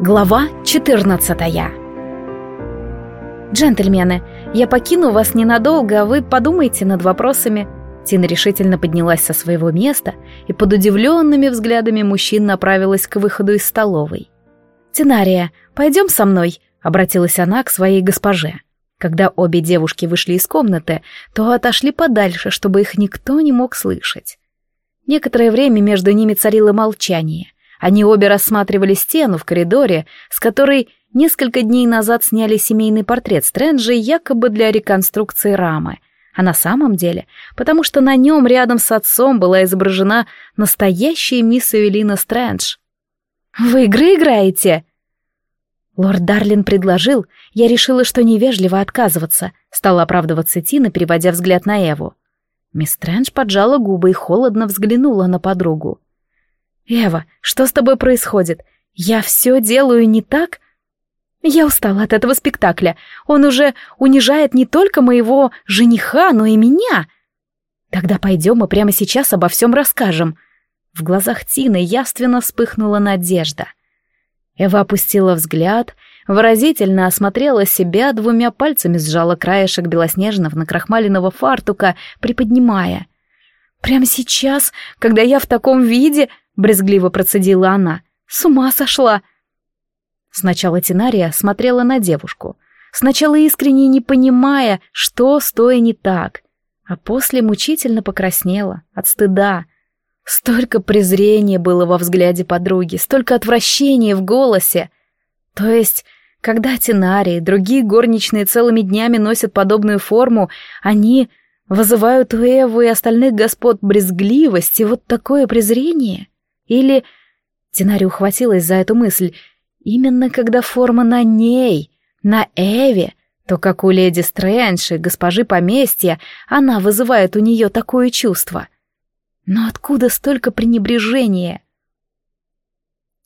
Глава 14 «Джентльмены, я покину вас ненадолго, а вы подумайте над вопросами». Тина решительно поднялась со своего места и под удивленными взглядами мужчин направилась к выходу из столовой. «Тинария, пойдем со мной», — обратилась она к своей госпоже. Когда обе девушки вышли из комнаты, то отошли подальше, чтобы их никто не мог слышать. Некоторое время между ними царило молчание. Они обе рассматривали стену в коридоре, с которой несколько дней назад сняли семейный портрет Стрэнджа якобы для реконструкции рамы, а на самом деле, потому что на нем рядом с отцом была изображена настоящая мисс Эвелина Стрэндж. «Вы игры играете?» Лорд Дарлин предложил, я решила, что невежливо отказываться, стала оправдываться Тина, переводя взгляд на Эву. Мисс Стрэндж поджала губы и холодно взглянула на подругу. «Эва, что с тобой происходит? Я все делаю не так?» «Я устала от этого спектакля. Он уже унижает не только моего жениха, но и меня!» «Тогда пойдем и прямо сейчас обо всем расскажем». В глазах Тины явственно вспыхнула надежда. Эва опустила взгляд, выразительно осмотрела себя, двумя пальцами сжала краешек белоснежного накрахмаленного фартука, приподнимая. «Прямо сейчас, когда я в таком виде...» — брезгливо процедила она. «С ума сошла!» Сначала Тинария смотрела на девушку, сначала искренне не понимая, что стоя не так, а после мучительно покраснела от стыда. Столько презрения было во взгляде подруги, столько отвращения в голосе. То есть, когда Тинария и другие горничные целыми днями носят подобную форму, они вызывают у Эву и остальных господ брезгливость и вот такое презрение — или... Тинари ухватилась за эту мысль. Именно когда форма на ней, на Эве, то как у леди Стрэндж и госпожи поместья, она вызывает у нее такое чувство. Но откуда столько пренебрежения?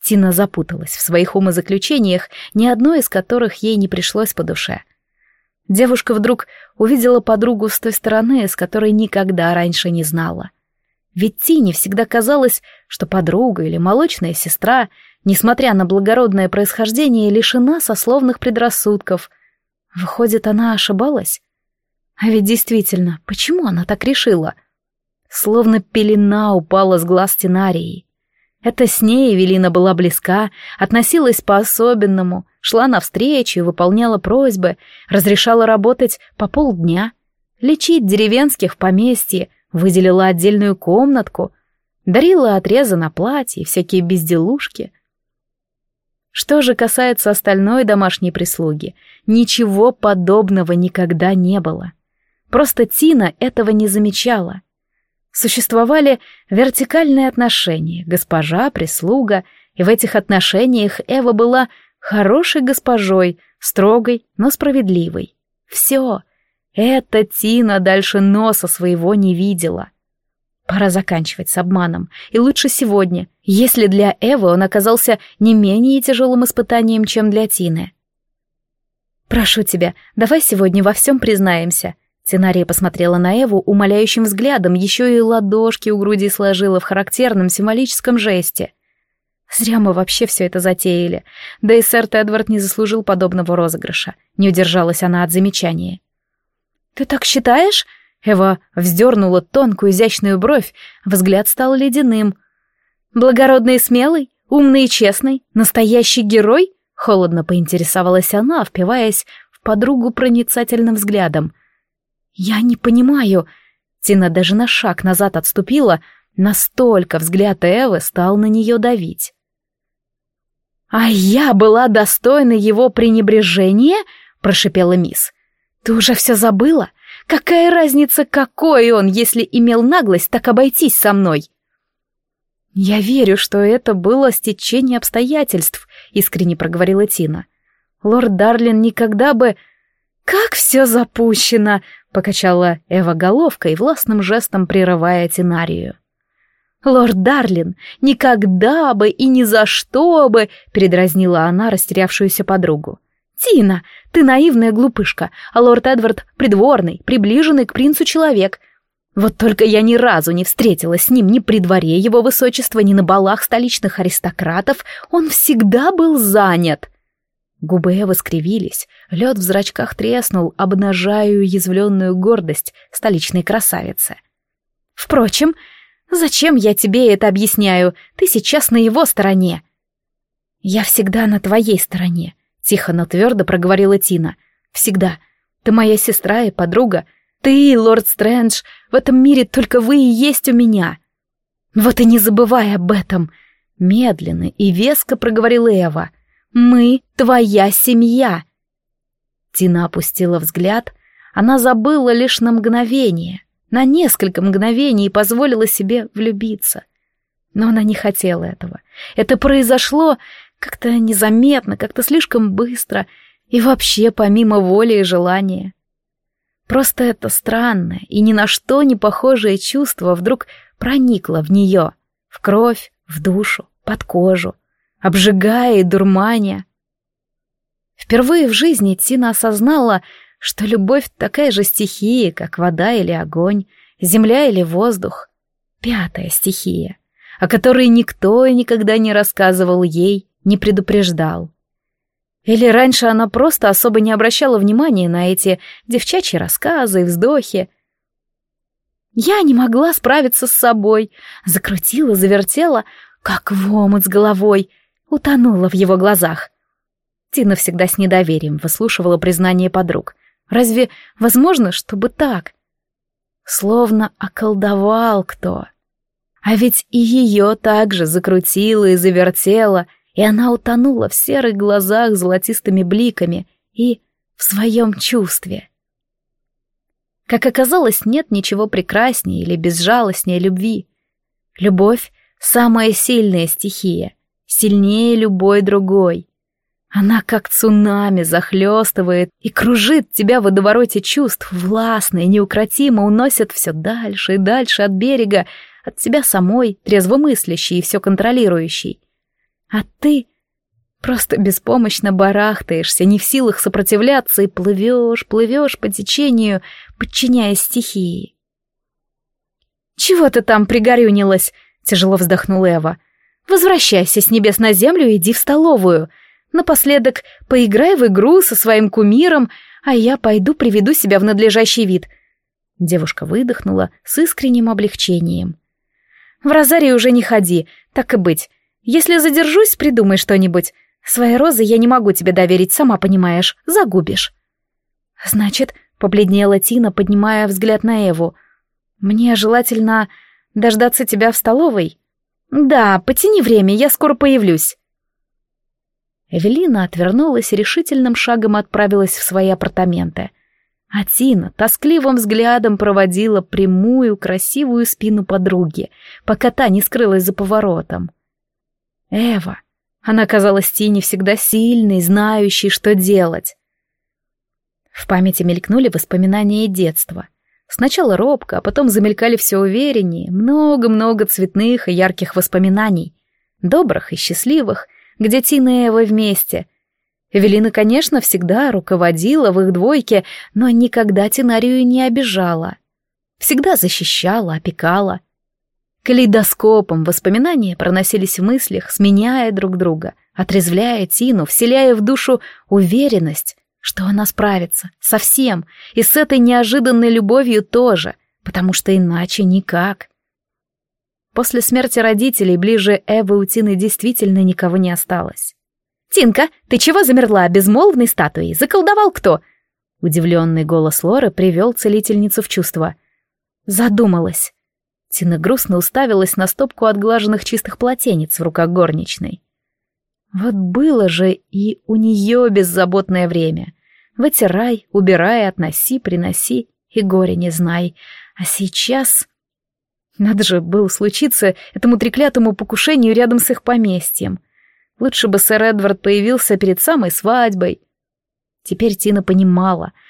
Тина запуталась в своих умозаключениях, ни одно из которых ей не пришлось по душе. Девушка вдруг увидела подругу с той стороны, с которой никогда раньше не знала. Ведь Тине всегда казалось, что подруга или молочная сестра, несмотря на благородное происхождение, лишена сословных предрассудков. Выходит, она ошибалась? А ведь действительно, почему она так решила? Словно пелена упала с глаз Тинарии. Это с ней Эвелина была близка, относилась по-особенному, шла навстречу и выполняла просьбы, разрешала работать по полдня, лечить деревенских в поместье, выделила отдельную комнатку, дарила отрезы на платье, всякие безделушки. Что же касается остальной домашней прислуги, ничего подобного никогда не было. Просто Тина этого не замечала. Существовали вертикальные отношения, госпожа, прислуга, и в этих отношениях Эва была хорошей госпожой, строгой, но справедливой. Все, эта Тина дальше носа своего не видела. Пора заканчивать с обманом, и лучше сегодня, если для Эвы он оказался не менее тяжелым испытанием, чем для Тины. «Прошу тебя, давай сегодня во всем признаемся», Тинария посмотрела на Эву умоляющим взглядом, еще и ладошки у груди сложила в характерном символическом жесте. Зря мы вообще все это затеяли. Да и сэр Эдвард не заслужил подобного розыгрыша. Не удержалась она от замечания. «Ты так считаешь?» Эва вздернула тонкую изящную бровь, взгляд стал ледяным. «Благородный и смелый, умный и честный, настоящий герой?» Холодно поинтересовалась она, впиваясь в подругу проницательным взглядом. «Я не понимаю...» Тина даже на шаг назад отступила, настолько взгляд Эвы стал на нее давить. «А я была достойна его пренебрежения?» — прошипела мисс. Ты уже все забыла? Какая разница, какой он, если имел наглость так обойтись со мной? Я верю, что это было стечение обстоятельств, искренне проговорила Тина. Лорд Дарлин никогда бы... Как все запущено! Покачала Эва головкой, властным жестом прерывая Тинарию. «Лорд Дарлин, никогда бы и ни за что бы!» — передразнила она растерявшуюся подругу. «Тина, ты наивная глупышка, а лорд Эдвард придворный, приближенный к принцу человек. Вот только я ни разу не встретилась с ним ни при дворе его высочества, ни на балах столичных аристократов. Он всегда был занят. Губы Эвы скривились, лед в зрачках треснул, обнажая уязвленную гордость столичной красавицы. «Впрочем, зачем я тебе это объясняю? Ты сейчас на его стороне». «Я всегда на твоей стороне», — тихо, но твердо проговорила Тина. «Всегда. Ты моя сестра и подруга. Ты, лорд Стрэндж, в этом мире только вы и есть у меня. Вот и не забывай об этом. Медленно и веско проговорила Эва. Мы твоя семья. Тина опустила взгляд. Она забыла лишь на мгновение, на несколько мгновений позволила себе влюбиться. Но она не хотела этого. Это произошло как-то незаметно, как-то слишком быстро и вообще помимо воли и желания. Просто это странное и ни на что не похожее чувство вдруг проникло в нее, в кровь, в душу, под кожу, обжигая и дурманя. Впервые в жизни Тина осознала, что любовь такая же стихия, как вода или огонь, земля или воздух. Пятая стихия, о которой никто и никогда не рассказывал ей, не предупреждал. Или раньше она просто особо не обращала внимания на эти девчачьи рассказы и вздохи. Я не могла справиться с собой. Закрутила, завертела, как в омут с головой. Утонула в его глазах. Тина всегда с недоверием выслушивала признание подруг. Разве возможно, чтобы так? Словно околдовал кто. А ведь и ее также закрутила и завертела — и она утонула в серых глазах золотистыми бликами и в своем чувстве. Как оказалось, нет ничего прекраснее или безжалостнее любви. Любовь — самая сильная стихия, сильнее любой другой. Она как цунами захлестывает и кружит тебя в водовороте чувств, властно и неукротимо уносит все дальше и дальше от берега, от тебя самой, трезвомыслящей и все контролирующей. А ты просто беспомощно барахтаешься, не в силах сопротивляться и плывешь, плывешь по течению, подчиняясь стихии. «Чего ты там пригорюнилась?» — тяжело вздохнула Эва. «Возвращайся с небес на землю и иди в столовую. Напоследок поиграй в игру со своим кумиром, а я пойду приведу себя в надлежащий вид». Девушка выдохнула с искренним облегчением. «В розарий уже не ходи, так и быть. Если задержусь, придумай что-нибудь. Свои розы я не могу тебе доверить, сама понимаешь, загубишь». «Значит», — побледнела Тина, поднимая взгляд на Эву, «мне желательно дождаться тебя в столовой?» «Да, потяни время, я скоро появлюсь». Эвелина отвернулась и решительным шагом отправилась в свои апартаменты. А Тина тоскливым взглядом проводила прямую красивую спину подруги, пока та не скрылась за поворотом. Эва. Она казалась Тине всегда сильной, знающей, что делать. В памяти мелькнули воспоминания детства. Сначала робко, а потом замелькали все увереннее, много-много цветных и ярких воспоминаний, добрых и счастливых, где Тина и Эва вместе. Эвелина, конечно, всегда руководила в их двойке, но никогда Тинарию не обижала. Всегда защищала, опекала — Калейдоскопом воспоминания проносились в мыслях, сменяя друг друга, отрезвляя Тину, вселяя в душу уверенность, что она справится со всем, и с этой неожиданной любовью тоже, потому что иначе никак. После смерти родителей ближе Эвы у Тины действительно никого не осталось. «Тинка, ты чего замерла безмолвной статуей? Заколдовал кто?» Удивленный голос Лоры привел целительницу в чувство. Задумалась. Тина грустно уставилась на стопку отглаженных чистых полотенец в руках горничной. Вот было же и у нее беззаботное время. Вытирай, убирай, относи, приноси, и горе не знай. А сейчас... Надо же было случиться этому треклятому покушению рядом с их поместьем. Лучше бы сэр Эдвард появился перед самой свадьбой. Теперь Тина понимала —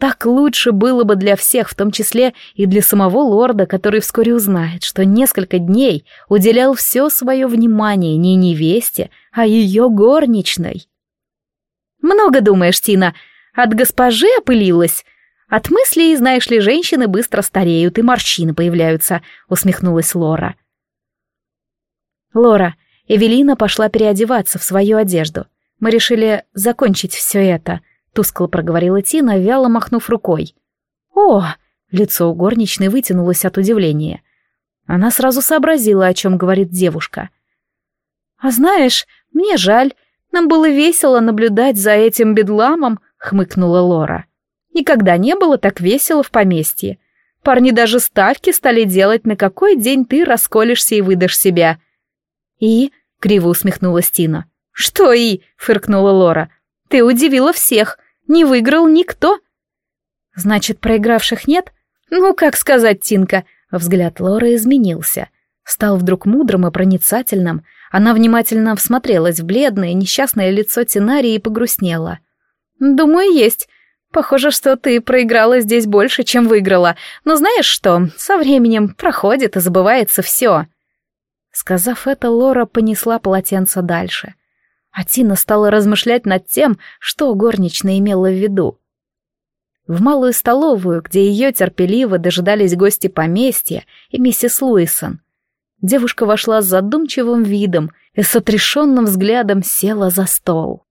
так лучше было бы для всех, в том числе и для самого лорда, который вскоре узнает, что несколько дней уделял все свое внимание не невесте, а ее горничной. «Много думаешь, Тина? От госпожи опылилась? От мыслей, знаешь ли, женщины быстро стареют и морщины появляются, усмехнулась Лора. Лора, Эвелина пошла переодеваться в свою одежду. Мы решили закончить все это, тускло проговорила Тина, вяло махнув рукой. О! Лицо у горничной вытянулось от удивления. Она сразу сообразила, о чем говорит девушка. «А знаешь, мне жаль, нам было весело наблюдать за этим бедламом», — хмыкнула Лора. Никогда не было так весело в поместье. Парни даже ставки стали делать, на какой день ты расколешься и выдашь себя. И, криво усмехнулась Тина. Что и, фыркнула Лора. Ты удивила всех. Не выиграл никто. Значит, проигравших нет? Ну, как сказать, Тинка? Взгляд Лоры изменился. Стал вдруг мудрым и проницательным. Она внимательно всмотрелась в бледное, несчастное лицо Тинарии и погрустнела. «Думаю, есть. Похоже, что ты проиграла здесь больше, чем выиграла. Но знаешь что, со временем проходит и забывается все. Сказав это, Лора понесла полотенце дальше. А Тина стала размышлять над тем, что горничная имела в виду. В малую столовую, где ее терпеливо дожидались гости поместья и миссис Луисон, девушка вошла с задумчивым видом и с отрешенным взглядом села за стол.